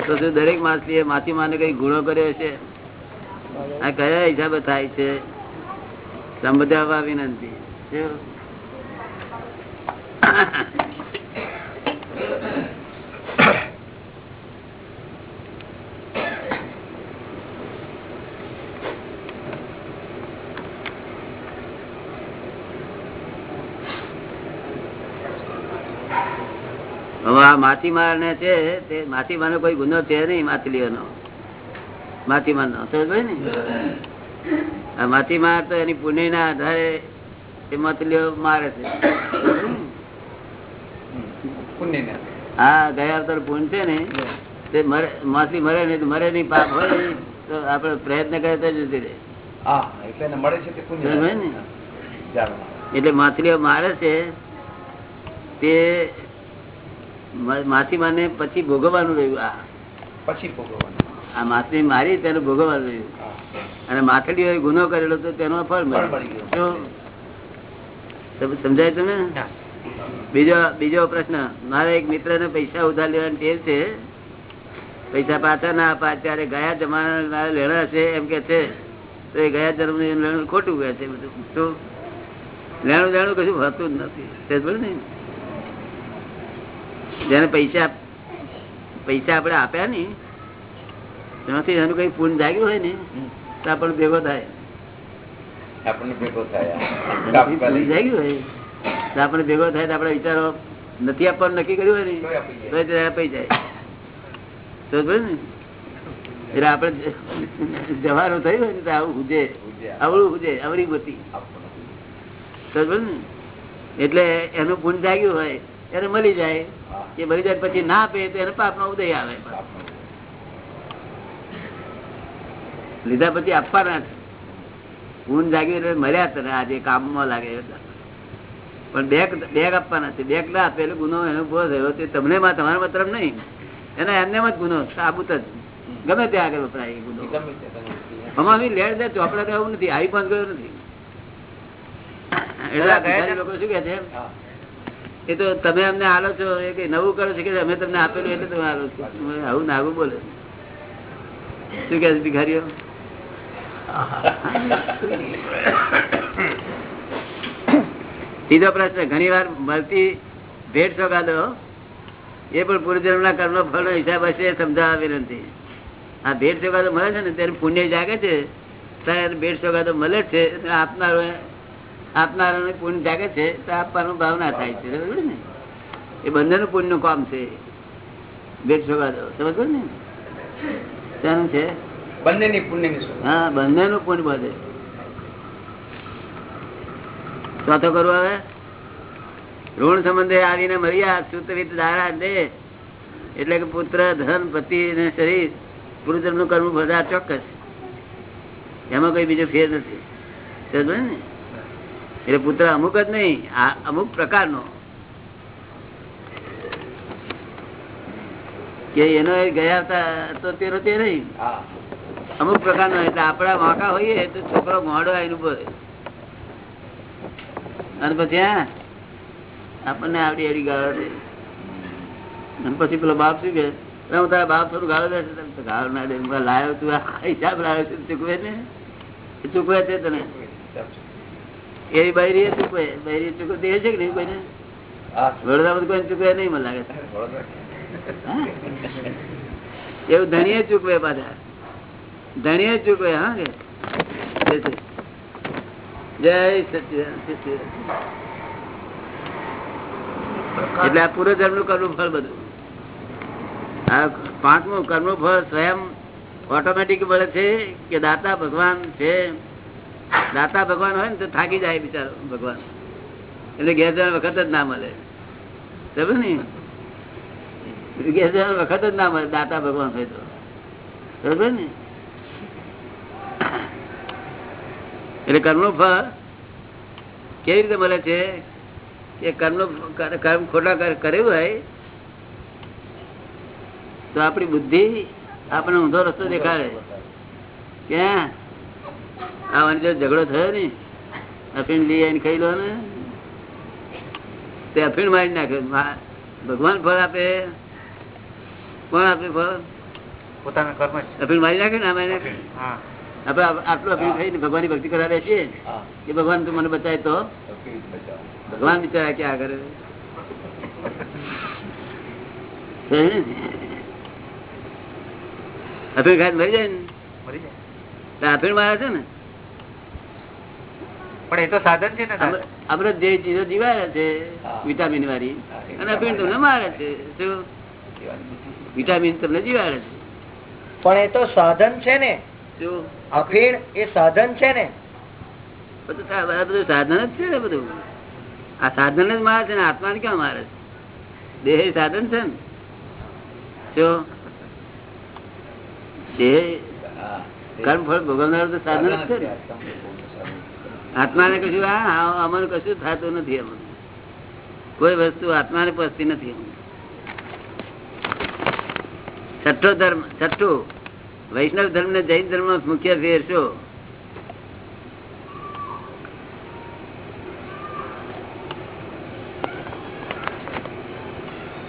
તો દરેક માછલી માછીમારને કઈ ગુણો કર્યો છે? આ કયા હિસાબે થાય છે? સમજાવવા વિનંતી. માછીમાર ને છે તે માછીમાર નો કોઈ ગુનો છે નહીં, માછલીઓનો? માછીમાર નો સમજ ને? આ માછીમાર તો એની પુણ્ય ના આધારે એ મતલીઓ મારે છે. હા ગયા અવતાર પુણ્ય છે ને. તે મરે માછલી મરે ને મરે નહીં પાપ હોય તો આપડે પ્રયત્ન કરે તો જતી રહે. એટલે માછલીઓ મારે છે તે માથી માને પછી ભોગવવાનું રહ્યું આ. પછી ભોગવવાનું. આ માછલી મારી તેનું ભોગવવા રહ્યું અને માછલીઓ ગુનો કરેલો તો તેનો ફળ સમજાય તમે? બીજો બીજો પ્રશ્ન. મારા એક મિત્ર ને પૈસા ઉધાર લેવાની ટેવ છે. પૈસા પાછા ના આપા. ત્યારે ગયા જમાના લેણા છે એમ કે છે. તો એ ગયા જન્મ લેણું ખોટું ગયા છે. બધું શું લેણું લેણું કશું હોતું જ નથી. તે ને. જેને પૈસા પૈસા આપણે આપ્યા ને તેમાંથી એનું કઈ પૂર્ણ જાગ્યું હોય ને તો આપણને ભેગો થાય. આપણને ભેગો થાય જાગ્યું હોય તો આપણને ભેગો થાય તો આપણે વિચારો નથી આપવાનું નક્કી કર્યું હોય ને. તો આપી જાય. તો ને. એટલે આપણે [LAUGHS] જવાનું થયું હોય ને તો આવું હુજે. આવડું હુજે આવડી ગોતી. તો ને. એટલે એનું પૂન જાગ્યું હોય એને મળી જાય. એ મળી જાય પછી ના આપે તો એને પાપ નો ઉદય આવે. લીધા પછી આપવાના છે ઊંઘ જાગી મર્યા તને આજે કામમાં લાગે પણ બેગ બેગ આપવાના છે. બેગ ના આપે એટલે ગુનો એનો ઊભો થયો. તે તમને માં તમારા મતલબ નહીં. એના એમને જ ગુનો. સાબુત જ. ગમે તે આગળ વપરાય ગુનો. આમાં લેડ દે ચોપડા એવું નથી. આવી પણ ગયો નથી. એટલે લોકો શું કે છે? એ તો તમે અમને આલો છો એ કઈ નવું કરો છો કે અમે તમને આપેલું એટલે તમે આલો છો? આવું નાગું બોલે. શું કે ભિખારીઓ? ત્રીજો પ્રશ્ન ઘણી વાર મળતી ભેટ સોગાદો એ પણ પૂર્વજન્મ ના કર્મ ફળ હિસાબ હશે સમજાવવા વિનંતી. આ ભેટ સોગાદો મળે છે ને, ત્યારે પુણ્ય જાગે છે, ત્યારે ભેટ સોગાદો મળે છે આપનારો આપનારો પુણ્ય જાગે છે, તો આપવાનું ભાવના થાય છે. બરાબર ને? એ બંનેનું પુણ્યનું કામ છે. ભેટ સોગાદો. સમજ ને? શાનું છે? હા બંનેનું પુણ્ય બધે. ચોથો કરવો હવે? ઋણ સંબંધે આવીને મળ્યા સુતવિત ધારા દે. એટલે કે પુત્ર ધન પતિ ને શરીર પુરુષનું કરવું બધા ચોક્કસ. એમાં કઈ બીજો ફેર નથી. સમજો ને? એટલે પુત્ર અમુક જ નહીં આ અમુક પ્રકારનો. કે એનો ગયા હતા તો તેનો તે નહીં હા. અમુક પ્રકારનો એટલે આપડા વાંકા હોઈએ તો છોકરો મોડો આવીને ઊભો અને પછી આપણને આવડી આવડી ગાળો દે. અને પછી પેલો બાપ શું કે હું તારા બાપ થોડું ગાળો દે છે." ગાળો ના દે. લાવ્યો તું હિસાબ લાવ્યો છે ચૂકવે ને? ચૂકવે છે તને. એવી બૈરી ચૂકવે બૈરી ચૂકવે તે છે કે નહીં કોઈને? વડોદરામાં કોઈ કોઈને ચૂકવે નહીં મને લાગે. એવું ધણીએ ચૂકવે પાછા. ધણીએ ચૂકવે હા કે? જય સચિદાનંદ. એટલે આ પૂર્વ જન્મનું કર્મ ફળ બધું. આ પાંચમું કર્મ ફળ સ્વયં ઓટોમેટિક મળે છે કે દાતા ભગવાન છે. દાતા ભગવાન હોય ને તો થાકી જાય બિચારો ભગવાન. એટલે ઘેર જવા વખત જ ના મળે. સમજ ને ઘેર જવા વખત જ ના મળે દાતા ભગવાન હોય તો. સમજ ને એટલે કર્મનું ફળ કેવી રીતે મળે છે? કે કર્મનું કર્મ ખોટા કર્યું હોય તો આપણી બુદ્ધિ આપણને ઊંધો રસ્તો દેખાડે. ક્યાં? આવાની જો ઝઘડો થયો ને અફીણ લઈ આવીને ખાઈ લો ને. તે અફીણ મારી નાખ્યો ભગવાન ફળ આપે. કોણ આપે ફળ? પોતાના કર્મ અફીણ મારી નાખે ને આ મારી નાખે? હા. આપડે આટલું અફીણ ખાઈને ભગવાનની ભક્તિ કરાવે છીએ? કે ભગવાન તું મને બચાય તો? ભગવાન બિચારા ક્યાં કરે અફીણ ખાઈ મરી જાય ને? મરી જાય. તો અફીણ છે ને? પણ એ તો સાધન છે ને. આપડે જે ચીજો જીવાય છે વિટામિન વાળી અને અફીણ તમને મારે છે શું? વિટામિન તમને જીવાડે છે. પણ એ તો સાધન છે ને. અફીણ એ સાધન છે ને? બધું બધું સાધન જ છે ને બધું. આ સાધન જ મારે છે ને આત્માને ક્યાં મારે છે? દેહ સાધન છે ને? જો. દેહ કર્મ ફળ ભોગવનાર તો સાધન જ છે ને. આત્માને કશું આ અમારું કશું થતું નથી અમને કોઈ વસ્તુ આત્માને પસતી નથી અમને છઠ્ઠો ધર્મ છઠ્ઠું વૈષ્ણવ ધર્મ ને જૈન ધર્મ મુખ્ય ફેર શું?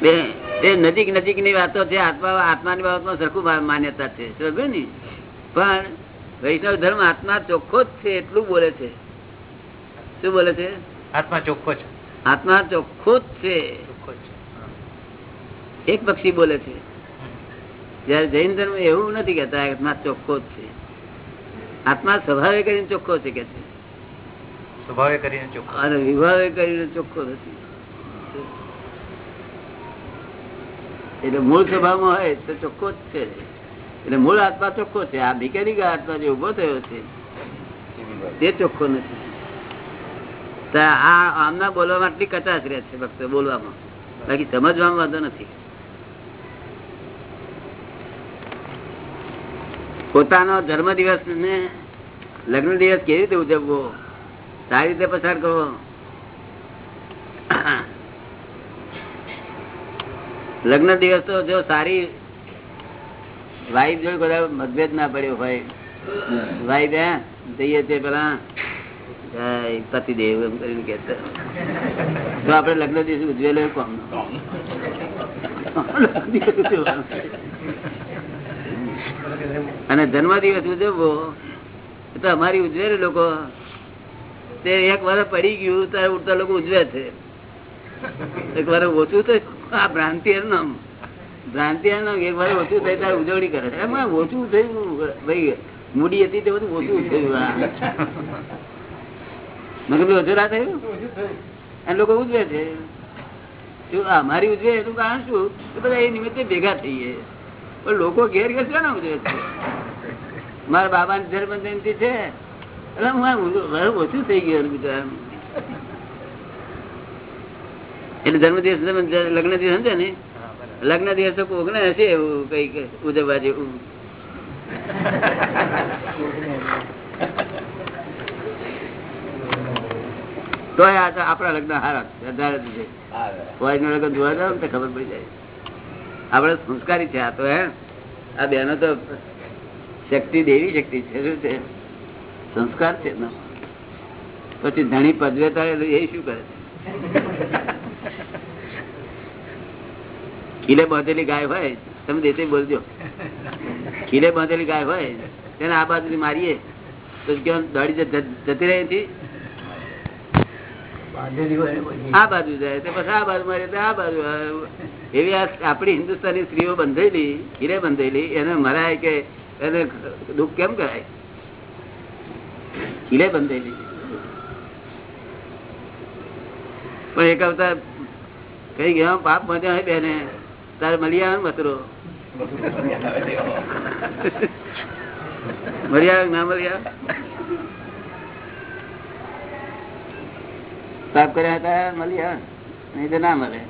બે એ નજીક નજીકની વાતો છે આત્મા આત્માની બાબતમાં સરખું માન્યતા છે. સમજ્યું ને? પણ વૈષ્ણવ ધર્મ આત્મા ચોખ્ખો જ છે એટલું બોલે છે. શું બોલે છે? આત્મા ચોખ્ખો છે. આત્મા ચોખ્ખો જ છે. એક પક્ષી બોલે છે. જયારે જૈન ધર્મ એવું નથી કેતા આત્મા ચોખ્ખો જ છે. આત્મા સ્વભાવે કરીને ચોખ્ખો છે કે છે? સ્વભાવે કરીને ચોખ્ખો અને વિભાવે કરીને ચોખ્ખો નથી. એટલે મૂળ સ્વભાવમાં હોય તો ચોખ્ખો જ છે. એટલે મૂળ આત્મા ચોખ્ખો છે. આ મિકેનિક આત્મા જે ઊભો થયો છે તે ચોખ્ખો નથી. આ આમના બોલવામાં આટલી કચાશ રહે છે ફક્ત બોલવામાં. બાકી સમજવામાં વાંધો નથી. પોતાનો જન્મ દિવસ ને લગ્ન દિવસ કેવી રીતે ઉજવવો? સારી રીતે પસાર કરવો? લગ્ન દિવસ તો જો સારી વાઈફ જોડે બધા મતભેદ ના પડ્યો હોય. વાઈફ હે, જઈએ છીએ પેલા. પતિ પતિદેવ એમ કરીને કે તો આપડે લગ્ન દિવસ ઉજવેલો કોમ અને જન્મ દિવસ ઉજવવો તો અમારી ઉજવે લોકો. તે એક વાર પડી ગયું ત્યારે ઉડતા લોકો ઉજવે છે. એક વાર ઓછું તો આ ભ્રાંતિ નામ. ભ્રાંતિ નામ. એક વાર ઓછું થાય ત્યારે ઉજવણી કરે છે. એમાં ઓછું થયું ભાઈ મૂડી હતી તે બધું ઓછું થયું. મેં કીધું ઓછું ના થયું? અને લોકો ઉજવે છે. અમારી ઉજવે એનું કારણ શું? બધા એ નિમિત્તે ભેગા થઈએ. પણ લોકો ઘેર ઘેર છે? ને મારા બાબા ની ધર્મ જયંતિ છે. એટલે હું ઓછું થઈ ગયું બિચારા એટલે જન્મ દિવસ લગ્ન દિવસ સમજે ને? લગ્ન દિવસ તો ઓગણે હશે એવું કંઈક ઉજવવા જેવું. તો આ તો આપણા લગ્ન હારા વધારે લગ્ન જોવા જાવ તો ખબર પડી જાય. આપડે સંસ્કારી છે આ તો હે. આ બેનો તો શક્તિ દેવી શક્તિ છે શું છે? સંસ્કાર છે પછી ધણી પદવે તારે એ શું કરે ખીલે બાંધેલી ગાય હોય તમે દેતે બોલજો. ખીલે બાંધેલી ગાય હોય તેને આ બાજુ મારીએ. તો દોડી જતી રહી હતી આ બાજુ જાય તો પછી આ બાજુ મારી આ બાજુ. એવી આપણી હિન્દુસ્તાની સ્ત્રીઓ બંધેલી હીરે બંધેલી, એને મરાય કે એને દુઃખ કેમ કરાય? હીરે બંધેલી. પણ એક અવતાર કઈ ગયા પાપ મજા હોય બેને, તારે મળી આવે મતરો મળી આવે ના મળી આવે? પાપ કર્યા હતા, મળી આવે નહીં તો ના મળે.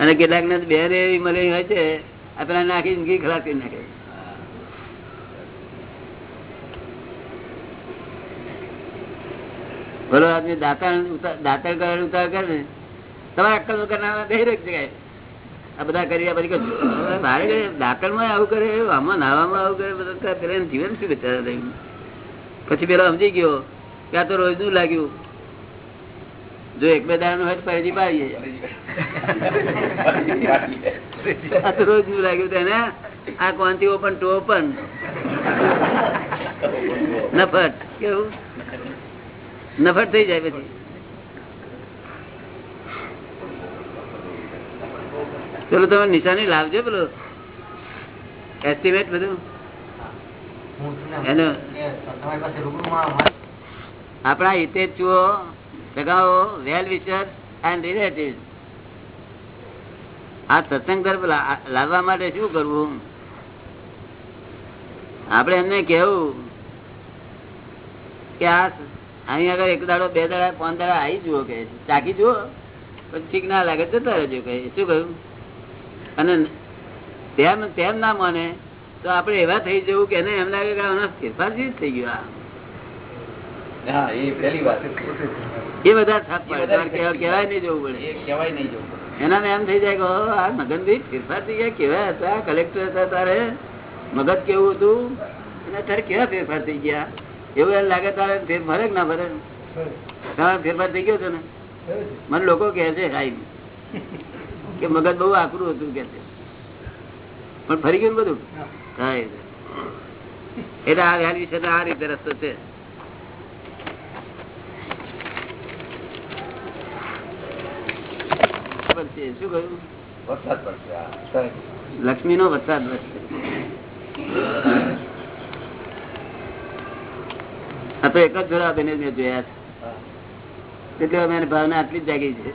અને કેટલાક ને બે એવી મળેલી હોય છે આ નાખી ઘી ખરાબ કરી નાખે. બોલો આદમી દાંતણ દાંતણ કરે ઉતાર કરે ને, તમારે અક્કલ વગર ના ગઈ રહી જગ્યાએ આ બધા કર્યા પછી મારે દાંતણ દાંતણમાં આવું કરે, આમાં નાવામાં આવું કરે, બધા પેલા જીવન શું બિચારા થયું પછી પેલા સમજી ગયો કે આ તો રોજનું લાગ્યું. જો એક બે દાડા હોય તો ફરીથી પાડીએ. રોજનું લાગ્યું તેને આ કોનથી ઓપન ટુ ઓપન નફટ. કેવું? નફટ થઈ જાય પછી. પેલું તમે નિશાની લાવજો પેલો. એસ્ટિમેટ બધું. એનો આપણા હિતે જુઓ. સગાઓ વેલ વિચર એન્ડ રિલેટિવ આ સત્સંગ તરફ લાવવા માટે શું કરવું? આપણે એમને કેવું કે આ અહીં આગળ એક દાડો, બે દાડા, પાંચ દાડા આવી જુઓ કે ચાકી જુઓ પછી ઠીક ના લાગે જતા રહેજો કે, શું કહ્યું? અને તેમ તેમ ના માને તો આપણે એવા થઈ જવું કે એને એમ લાગે કે ફેરફાર જ થઈ ગયો આ? પહેલી વાત. એ બધા છાપ કેવાય કેવાય નહીં જવું પડે. કેવાય નહીં જવું એના એમ થઈ જાય કે આ મગનભાઈ ફેરફાર થઈ ગયા. કેવા હતા? કલેક્ટર હતા તારે? મગજ કેવું હતું? અને અત્યારે કેવા ફેરફાર થઈ ગયા? એવું એમ લાગે તારે ફેર ભરે કે ના ભરે તમારે ફેરફાર થઈ ગયો હતો ને? મને લોકો કહે છે સાહેબ કે મગજ બહુ આકરું હતું કે પણ ફરી ગયું બધું? એટલે આ વ્યાજ વિશે આ રીતે રસ્તો છે. બરાબર છે. શું કહ્યું? વરસાદ પડશે લક્ષ્મી નો વરસાદ વરસે. આ તો એક જ જોડા બેને મેં જોયા છે. એટલે અમે ભાવના આટલી જ જાગી છે.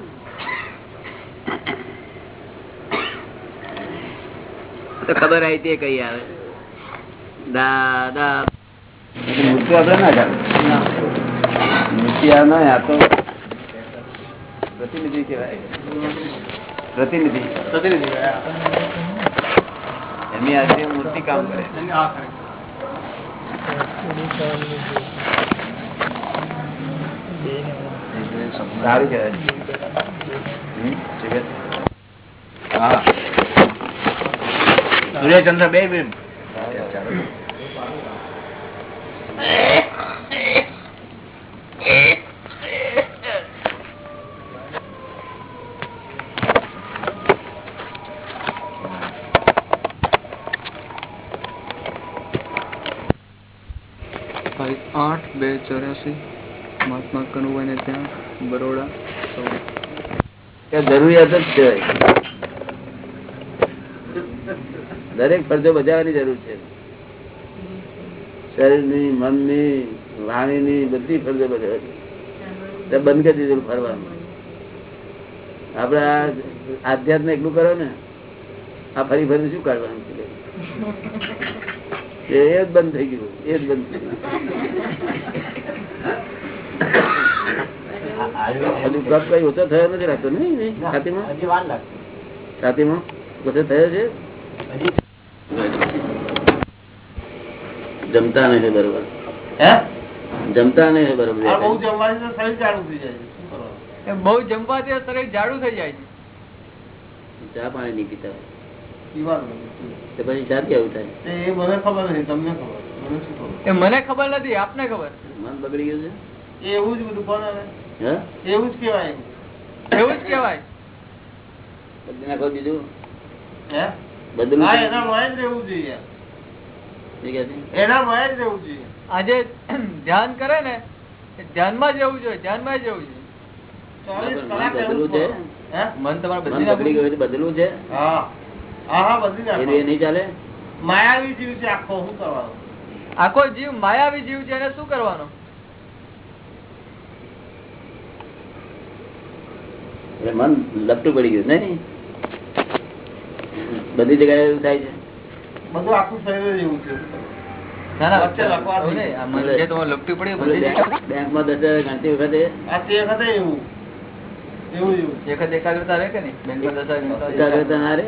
તો ખબર આવી તે કઈ આવે. દાદા. મૂર્તિ આપણે ના જાણ. મૂર્તિ આ ના આ તો પ્રતિનિધિ કહેવાય. પ્રતિનિધિ. એમની આજે મૂર્તિ કામ કરે સારું કહેવાય. હા. સૂર્યચંદ્ર બે બેન તારીખ આઠ બે ચોર્યાસી, મહાત્મા કનુભાઈને ત્યાં, બરોડા. ત્યાં જરૂરિયાત જ છે દરેક ફરજો બજાવવાની જરૂર છે. શરીરની, મનની, વાણીની બધી ફરજો બજાવવાની. બંધ કરી દીધું ફરવાનું. આપડે આધ્યાત્મ એટલું કરો ને, આ ફરી ફરી શું કાઢવાનું છે? એ જ બંધ થઈ ગયું એ જ બંધ થઈ ગયું. કપ કઈ ઓછો થયો નથી લાગતો નહીં નહીં છાતીમાં? છાતીમાં? ઓછો થયો છે? જમતા નહીં બરોબર. જમતા નહીં બરોબર. બહુ જમવાથી શરીર જાડું થઈ જાય છે. ચા પાણી નહીં પીતા મને ખબર નથી આપને ખબર? મન બગડી ગયું એવું જ બધું કોને એવું જ કેવાય એવું જ કેવાય બદલી નાખો બીજું. હે? બદલું છે? આજે ધ્યાન કરે ને ધ્યાનમાં જ જોઈએ ધ્યાનમાં જ રહેવું જોઈએ. મન છે? તમારે બદલી બગડી ગયું બદલવું છે? હા. હા હા બદલી એ નહીં ચાલે? માયાવી જીવ છે આખો શું કરવાનો? આખો જીવ માયાવી જીવ છે એને શું કરવાનો? મન લપટું પડી ગયું નઈ બધી જગ્યાએ એવું થાય છે? બધું આખું શરીર એવું છે. એકાગ્રતા ના રે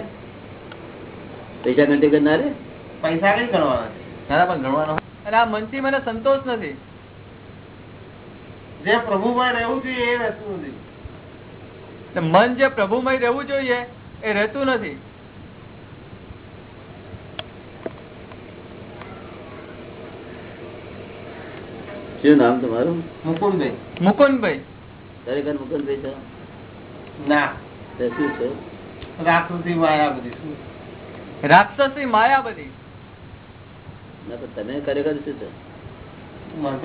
પૈસા ગણતી વખત રે પૈસા કઈ ગણવાના આ મનથી મને સંતોષ નથી. જે પ્રભુમાં રહેવું જોઈએ એ રહેતું નથી. મન જે પ્રભુમય રહેવું જોઈએ એ રહેતું નથી. શું નામ તમારું? મુકુંદભાઈ. મુકુંદભાઈ. ખરેખર મુકુંદભાઈ છો? ના. તે શું છો? રાકૃતિ માયા બધી શું? રાક્ષસી માયા બધી તમે ખરેખર શું છો?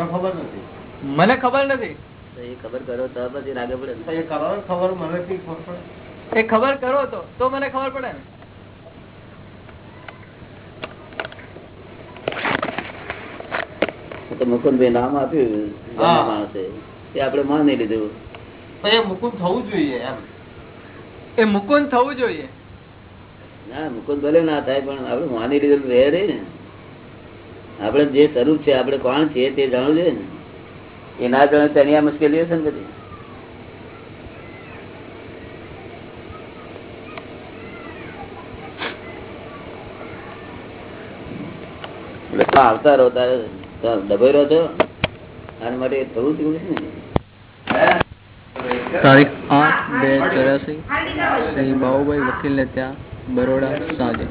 ખબર નથી. મને ખબર નથી. એ ખબર કરો તો પછી લાગે પડે ખબર મને ખબર એ ખબર કરો તો તો મને ખબર પડે ને. તો મુકુંદભાઈ નામ આપ્યું માણસે. એ આપડે માની લીધું. તો એ મુકુંદ થવું જોઈએ એમ. એ મુકુંદ થવું જોઈએ. ના, મુકુદ ભલે ના થાય, પણ આપણે માની લીધેલું રહે ને. આપણે જે સ્વરૂપ છે, આપણે કોણ છીએ તે જાણવું જોઈએ ને. એ ના જાણે તેની આ મુશ્કેલી હશે ને બધી. આવતા રહો તારે. તો દબાઈ રહ્યો છો આના માટે થવું છે ને? તારીખ આઠ બે ચોરાસી શ્રી બાહુભાઈ વકીલ ને ત્યાં બરોડા સાંજે.